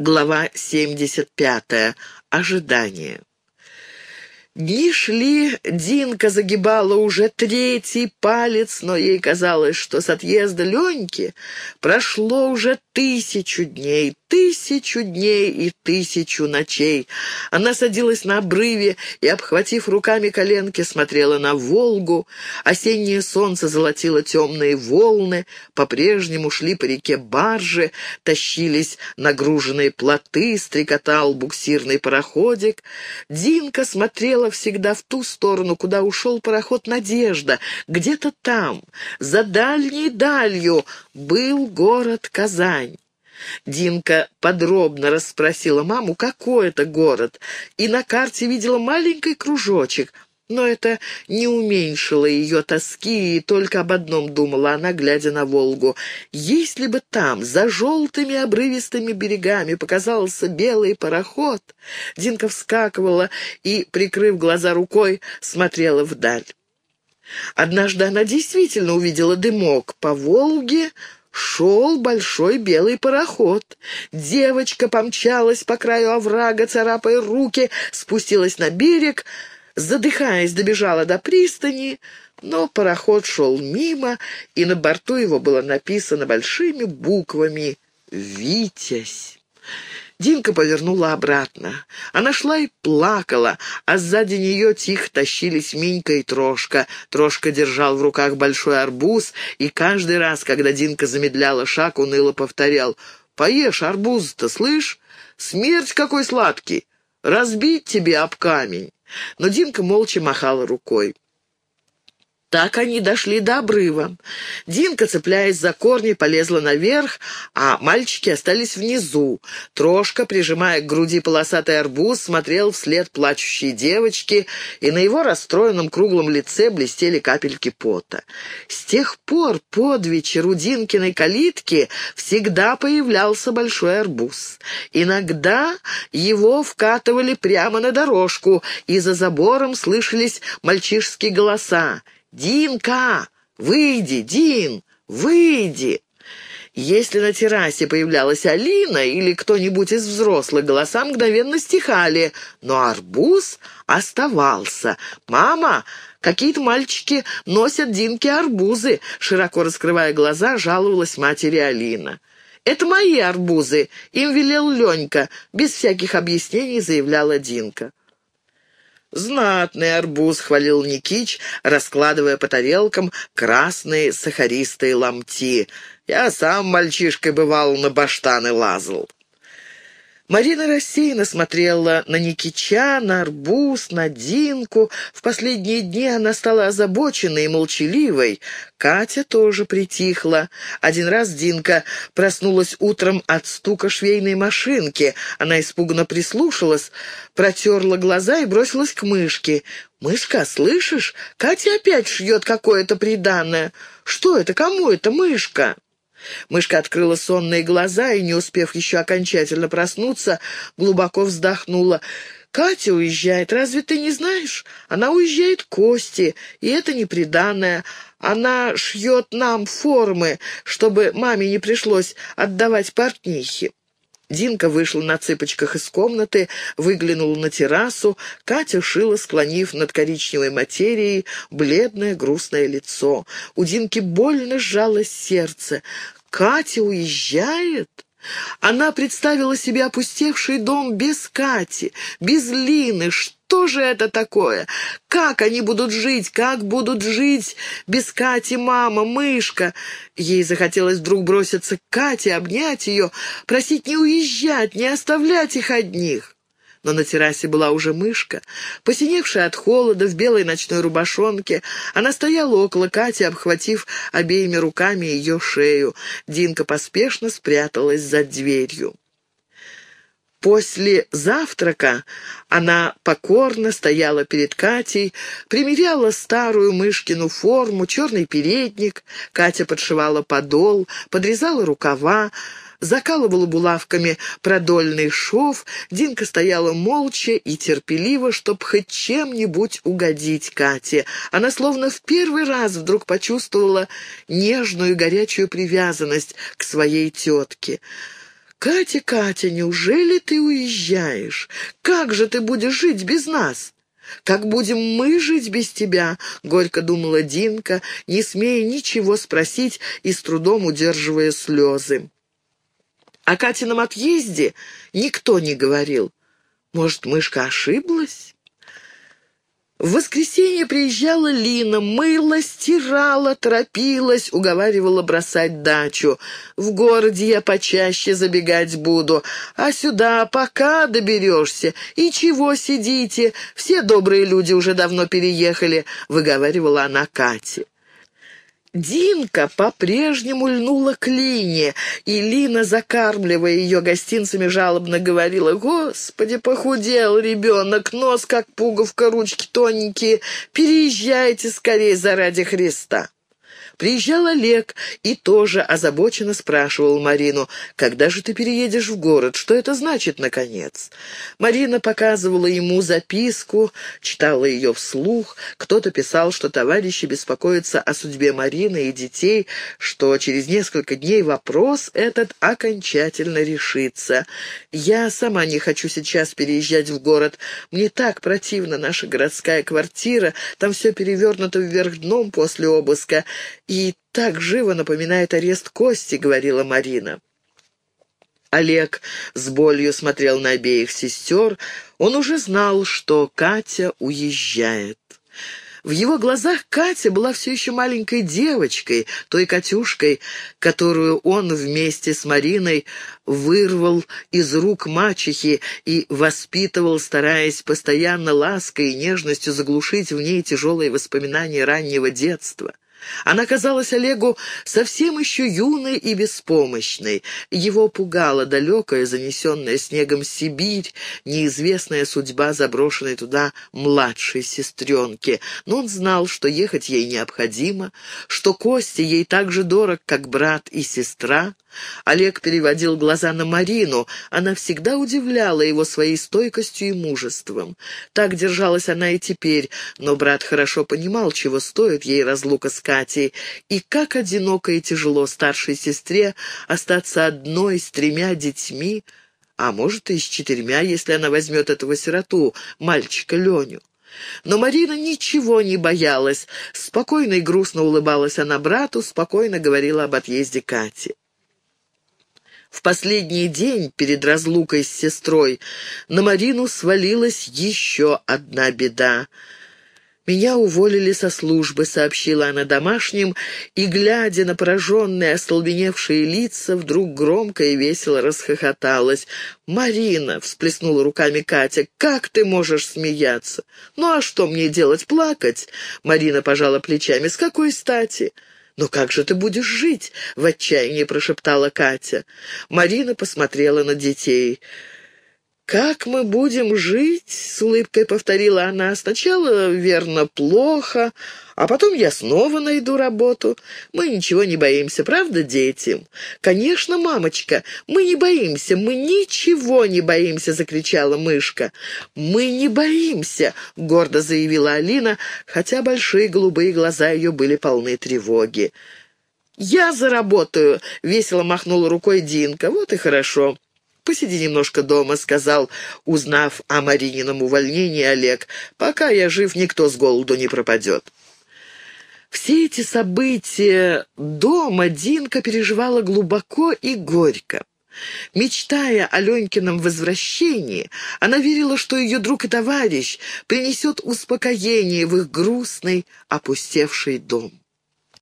Глава 75. Ожидание. Дни шли, Динка загибала уже третий палец, но ей казалось, что с отъезда Леньки прошло уже тысячу дней, тысячу дней и тысячу ночей. Она садилась на обрыве и, обхватив руками коленки, смотрела на Волгу. Осеннее солнце золотило темные волны, по-прежнему шли по реке баржи, тащились нагруженные плоты, стрекотал буксирный пароходик. Динка смотрела всегда в ту сторону, куда ушел пароход «Надежда». Где-то там, за дальней далью, был город Казань. Динка подробно расспросила маму, какой это город, и на карте видела маленький кружочек — но это не уменьшило ее тоски, и только об одном думала она, глядя на Волгу. Если бы там, за желтыми обрывистыми берегами, показался белый пароход, Динка вскакивала и, прикрыв глаза рукой, смотрела вдаль. Однажды она действительно увидела дымок. По Волге шел большой белый пароход. Девочка помчалась по краю оврага, царапая руки, спустилась на берег — задыхаясь, добежала до пристани, но пароход шел мимо, и на борту его было написано большими буквами «Витязь». Динка повернула обратно. Она шла и плакала, а сзади нее тихо тащились Минька и Трошка. Трошка держал в руках большой арбуз, и каждый раз, когда Динка замедляла шаг, уныло повторял «Поешь арбуз-то, слышь? Смерть какой сладкий! Разбить тебе об камень!» Но Динка молча махала рукой. Так они дошли до обрыва. Динка, цепляясь за корни, полезла наверх, а мальчики остались внизу. Трошка, прижимая к груди полосатый арбуз, смотрел вслед плачущей девочки, и на его расстроенном круглом лице блестели капельки пота. С тех пор под вечер у Динкиной калитки всегда появлялся большой арбуз. Иногда его вкатывали прямо на дорожку, и за забором слышались мальчишские голоса. «Динка! Выйди, Дин! Выйди!» Если на террасе появлялась Алина или кто-нибудь из взрослых, голоса мгновенно стихали, но арбуз оставался. «Мама, какие-то мальчики носят Динке арбузы», широко раскрывая глаза, жаловалась матери Алина. «Это мои арбузы, им велел Ленька», без всяких объяснений заявляла Динка. «Знатный арбуз», — хвалил Никич, раскладывая по тарелкам красные сахаристые ломти. «Я сам мальчишкой бывал на баштаны лазал». Марина рассеянно смотрела на Никича, на арбуз, на Динку. В последние дни она стала озабоченной и молчаливой. Катя тоже притихла. Один раз Динка проснулась утром от стука швейной машинки. Она испуганно прислушалась, протерла глаза и бросилась к мышке. «Мышка, слышишь? Катя опять шьет какое-то приданное. Что это? Кому это, мышка?» Мышка открыла сонные глаза и, не успев еще окончательно проснуться, глубоко вздохнула. «Катя уезжает, разве ты не знаешь? Она уезжает к Косте, и это неприданное. Она шьет нам формы, чтобы маме не пришлось отдавать портнихи». Динка вышла на цыпочках из комнаты, выглянула на террасу. Катя шила, склонив над коричневой материей бледное грустное лицо. У Динки больно сжалось сердце. «Катя уезжает?» Она представила себе опустевший дом без Кати, без Лины. Что же это такое? Как они будут жить? Как будут жить без Кати мама, мышка? Ей захотелось вдруг броситься к Кате, обнять ее, просить не уезжать, не оставлять их одних но на террасе была уже мышка. Посиневшая от холода, в белой ночной рубашонке, она стояла около Кати, обхватив обеими руками ее шею. Динка поспешно спряталась за дверью. После завтрака она покорно стояла перед Катей, примеряла старую мышкину форму, черный передник. Катя подшивала подол, подрезала рукава, закалывала булавками продольный шов, Динка стояла молча и терпеливо, чтоб хоть чем-нибудь угодить Кате. Она словно в первый раз вдруг почувствовала нежную горячую привязанность к своей тетке. «Катя, Катя, неужели ты уезжаешь? Как же ты будешь жить без нас?» «Как будем мы жить без тебя?» — горько думала Динка, не смея ничего спросить и с трудом удерживая слезы. О Катином отъезде никто не говорил. Может, мышка ошиблась? В воскресенье приезжала Лина, мыла, стирала, торопилась, уговаривала бросать дачу. В городе я почаще забегать буду, а сюда пока доберешься. И чего сидите? Все добрые люди уже давно переехали, выговаривала она Кате. Динка по-прежнему льнула к Лине, и Лина, закармливая ее гостинцами, жалобно говорила, «Господи, похудел ребенок, нос как пуговка, ручки тоненькие, переезжайте скорее заради Христа». Приезжал Олег и тоже озабоченно спрашивал Марину, «Когда же ты переедешь в город? Что это значит, наконец?» Марина показывала ему записку, читала ее вслух. Кто-то писал, что товарищи беспокоятся о судьбе Марины и детей, что через несколько дней вопрос этот окончательно решится. «Я сама не хочу сейчас переезжать в город. Мне так противна наша городская квартира, там все перевернуто вверх дном после обыска и так живо напоминает арест Кости», — говорила Марина. Олег с болью смотрел на обеих сестер. Он уже знал, что Катя уезжает. В его глазах Катя была все еще маленькой девочкой, той Катюшкой, которую он вместе с Мариной вырвал из рук мачехи и воспитывал, стараясь постоянно лаской и нежностью заглушить в ней тяжелые воспоминания раннего детства. Она казалась Олегу совсем еще юной и беспомощной. Его пугала далекая, занесенная снегом Сибирь, неизвестная судьба заброшенной туда младшей сестренки. Но он знал, что ехать ей необходимо, что Кости ей так же дорог, как брат и сестра. Олег переводил глаза на Марину. Она всегда удивляла его своей стойкостью и мужеством. Так держалась она и теперь, но брат хорошо понимал, чего стоит ей разлука с Катей, и как одиноко и тяжело старшей сестре остаться одной с тремя детьми, а может и с четырьмя, если она возьмет этого сироту, мальчика Леню. Но Марина ничего не боялась. Спокойно и грустно улыбалась она брату, спокойно говорила об отъезде Кати. В последний день перед разлукой с сестрой на Марину свалилась еще одна беда. «Меня уволили со службы», — сообщила она домашним, и, глядя на пораженные, остолбеневшие лица, вдруг громко и весело расхохоталась. «Марина!» — всплеснула руками Катя. «Как ты можешь смеяться? Ну а что мне делать, плакать?» Марина пожала плечами. «С какой стати?» «Но как же ты будешь жить?» — в отчаянии прошептала Катя. Марина посмотрела на детей. «Как мы будем жить?» — с улыбкой повторила она. «Сначала, верно, плохо, а потом я снова найду работу. Мы ничего не боимся, правда, дети?» «Конечно, мамочка, мы не боимся, мы ничего не боимся!» — закричала мышка. «Мы не боимся!» — гордо заявила Алина, хотя большие голубые глаза ее были полны тревоги. «Я заработаю!» — весело махнула рукой Динка. «Вот и хорошо!» «Посиди немножко дома», — сказал, узнав о Маринином увольнении Олег. «Пока я жив, никто с голоду не пропадет». Все эти события дома Динка переживала глубоко и горько. Мечтая о Ленькином возвращении, она верила, что ее друг и товарищ принесет успокоение в их грустный, опустевший дом.